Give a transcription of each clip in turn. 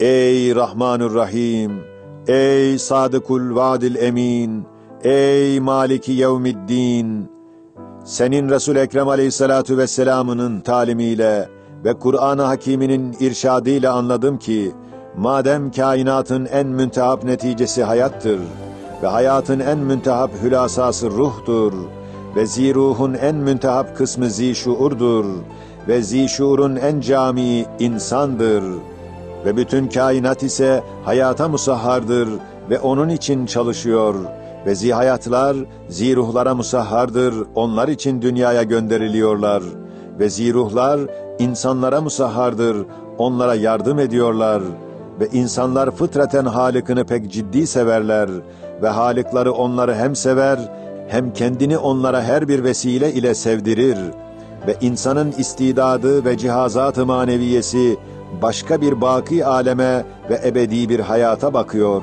Ey Rahmanur Rahim, ey Sadıkul Vadil Emin, ey Maliki Yevmiddin, senin Resul Ekrem Aleyhissalatu vesselam'ının talimiyle ve Kur'an-ı Hakîm'inin irşadıyla anladım ki madem kainatın en müntehap neticesi hayattır ve hayatın en müntehap hülasası ruhtur ve ziruhun en müntehap kısmı zişuurdur ve zişuurun en camii insandır ve bütün kainat ise hayata musahhardır ve onun için çalışıyor. Ve zihayatlar ziruhlara musahhardır, onlar için dünyaya gönderiliyorlar. Ve ziruhlar insanlara musahhardır, onlara yardım ediyorlar. Ve insanlar fıtraten Halık'ını pek ciddi severler. Ve Halıkları onları hem sever hem kendini onlara her bir vesile ile sevdirir. Ve insanın istidadı ve cihazat-ı maneviyesi başka bir baki aleme ve ebedi bir hayata bakıyor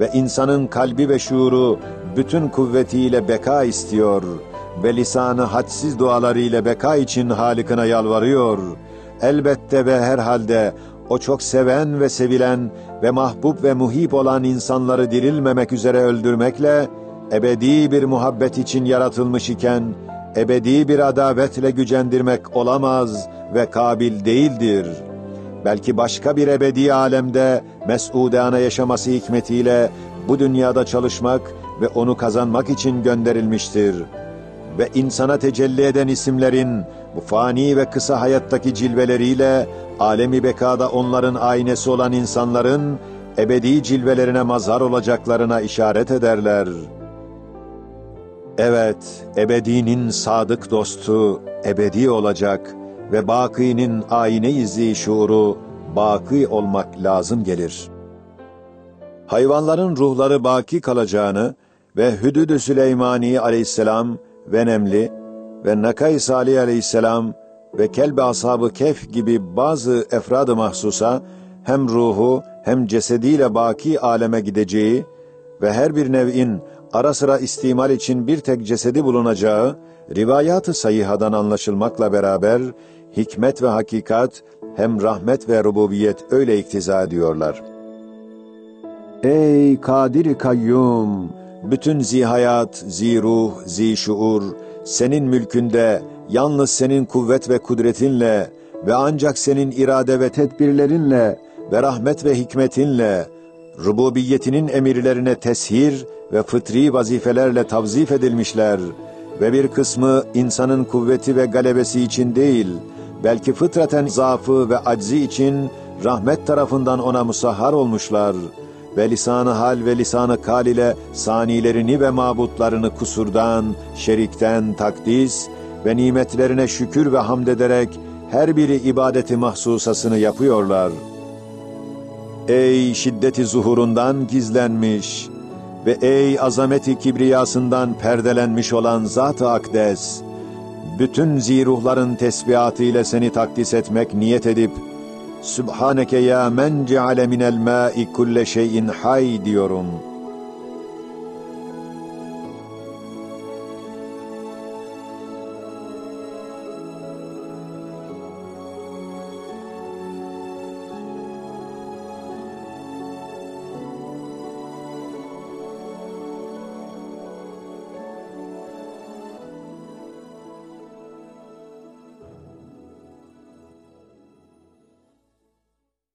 ve insanın kalbi ve şuuru bütün kuvvetiyle beka istiyor ve lisanı hadsiz dualarıyla beka için Halık'ına yalvarıyor. Elbette ve herhalde o çok seven ve sevilen ve mahbub ve muhip olan insanları dirilmemek üzere öldürmekle, ebedi bir muhabbet için yaratılmış iken, ebedi bir adavetle gücendirmek olamaz ve kabil değildir. Belki başka bir ebedi alemde mes'udane yaşaması hikmetiyle bu dünyada çalışmak ve onu kazanmak için gönderilmiştir. Ve insana tecelli eden isimlerin bu fani ve kısa hayattaki cilveleriyle alemi bekada onların aynesi olan insanların ebedi cilvelerine mazhar olacaklarına işaret ederler. Evet, ebedinin sadık dostu ebedi olacak ve bakinin ayine izi şuuru baki olmak lazım gelir. Hayvanların ruhları baki kalacağını ve Hüdüd-ü Süleymani aleyhisselam ve Nemli ve Nakay Salih aleyhisselam ve Kelbe ashabı Kef gibi bazı efrad-ı mahsusa hem ruhu hem cesediyle baki aleme gideceği ve her bir nev'in ara sıra istimal için bir tek cesedi bulunacağı rivayat-ı sayıhadan anlaşılmakla beraber hikmet ve hakikat hem rahmet ve rububiyet öyle iktiza ediyorlar. Ey kadir kayyum! Bütün zihayat, ziruh, zişuur, senin mülkünde, yalnız senin kuvvet ve kudretinle ve ancak senin irade ve tedbirlerinle ve rahmet ve hikmetinle, rububiyetinin emirlerine teshir ve fıtri vazifelerle tavzif edilmişler ve bir kısmı insanın kuvveti ve galebesi için değil, belki fıtraten zaafı ve aczi için rahmet tarafından ona musahhar olmuşlar ve lisanı hal ve lisanı kal ile sanilerini ve mabutlarını kusurdan, şerikten takdis ve nimetlerine şükür ve hamd ederek her biri ibadeti mahsusasını yapıyorlar. Ey şiddeti zuhurundan gizlenmiş ve ey azameti kibriyasından perdelenmiş olan Zat-ı Akdes, bütün ziruhların tesbihatı ile seni takdis etmek niyet edip, Sübhaneke ya men ceale minel ma'i kulle şeyin hay diyorum.''